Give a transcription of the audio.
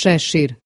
šešir